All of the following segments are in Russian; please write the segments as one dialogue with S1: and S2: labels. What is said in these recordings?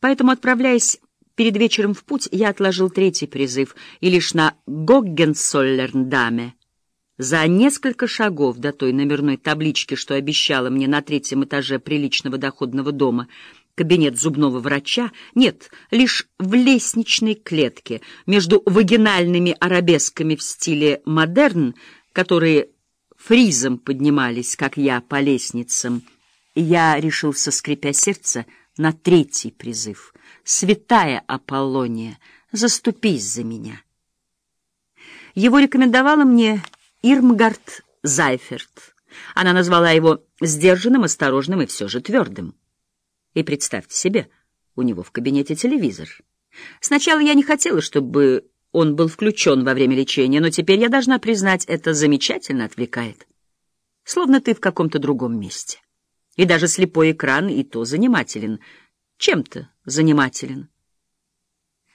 S1: Поэтому, отправляясь перед вечером в путь, я отложил третий призыв, и лишь на Гоггенсоллерндаме, за несколько шагов до той номерной таблички, что обещала мне на третьем этаже приличного доходного дома, кабинет зубного врача, нет, лишь в лестничной клетке, между вагинальными арабесками в стиле модерн, которые фризом поднимались, как я, по лестницам, я решился, скрипя сердце, на третий призыв. «Святая Аполлония, заступись за меня!» Его рекомендовала мне Ирмгард Зайферт. Она назвала его сдержанным, осторожным и все же твердым. И представьте себе, у него в кабинете телевизор. Сначала я не хотела, чтобы он был включен во время лечения, но теперь я должна признать, это замечательно отвлекает. Словно ты в каком-то другом месте. И даже слепой экран и то занимателен. Чем-то занимателен.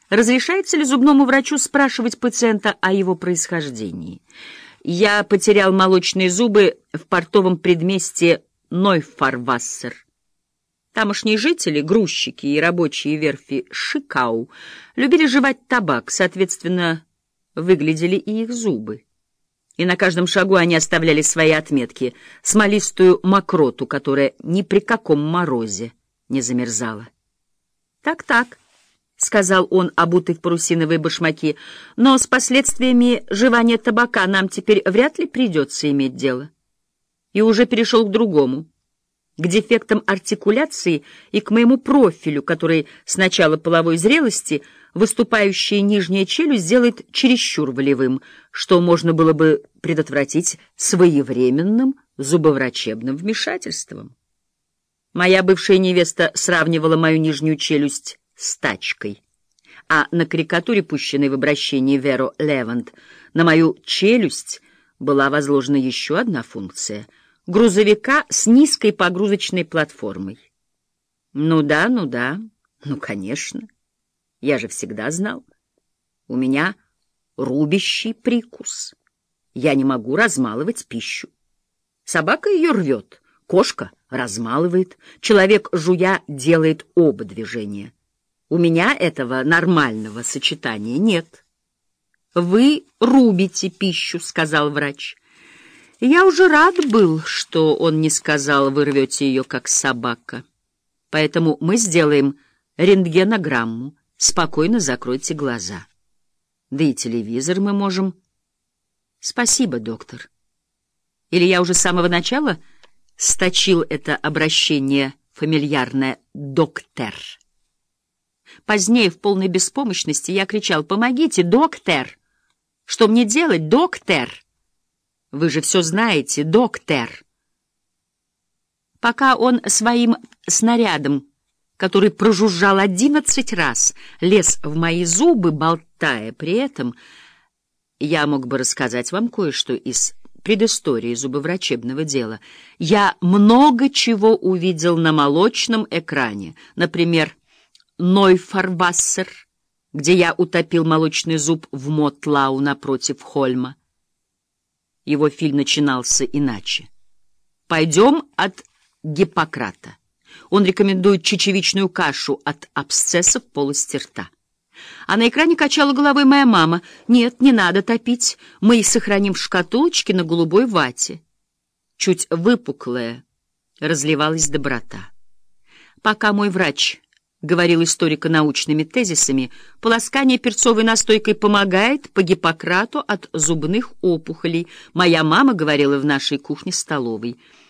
S1: Разрешается ли зубному врачу спрашивать пациента о его происхождении? Я потерял молочные зубы в портовом предместье Нойфарвассер. Тамошние жители, грузчики и рабочие верфи Шикау любили жевать табак, соответственно, выглядели и их зубы и на каждом шагу они оставляли свои отметки, смолистую мокроту, которая ни при каком морозе не замерзала. «Так-так», — сказал он, обутый в парусиновые башмаки, «но с последствиями жевания табака нам теперь вряд ли придется иметь дело». И уже перешел к другому, к дефектам артикуляции и к моему профилю, который с начала половой зрелости — выступающая нижняя челюсть сделает чересчур волевым, что можно было бы предотвратить своевременным зубоврачебным вмешательством. Моя бывшая невеста сравнивала мою нижнюю челюсть с тачкой, а на карикатуре, пущенной в обращении Веро Левант, на мою челюсть была возложена еще одна функция — грузовика с низкой погрузочной платформой. Ну да, ну да, ну конечно. Я же всегда знал. У меня рубящий прикус. Я не могу размалывать пищу. Собака ее рвет, кошка размалывает, человек, жуя, делает оба движения. У меня этого нормального сочетания нет. «Вы рубите пищу», — сказал врач. Я уже рад был, что он не сказал «вы рвете ее, как собака». Поэтому мы сделаем рентгенограмму, Спокойно закройте глаза. Да и телевизор мы можем... Спасибо, доктор. Или я уже с самого начала сточил это обращение фамильярное «доктор». Позднее, в полной беспомощности, я кричал «Помогите, доктор!» «Что мне делать, доктор?» «Вы же все знаете, доктор!» Пока он своим снарядом который прожужжал одиннадцать раз, лез в мои зубы, болтая при этом, я мог бы рассказать вам кое-что из предыстории зубоврачебного дела. Я много чего увидел на молочном экране, например, Нойфарвассер, где я утопил молочный зуб в Мотлау напротив Хольма. Его фильм начинался иначе. «Пойдем от Гиппократа». Он рекомендует чечевичную кашу от абсцессов полости рта. А на экране качала головой моя мама. «Нет, не надо топить. Мы их сохраним в шкатулочке на голубой вате». Чуть выпуклая разливалась доброта. Пока мой врач говорил историко-научными тезисами, полоскание перцовой настойкой помогает по Гиппократу от зубных опухолей. Моя мама говорила в нашей кухне-столовой —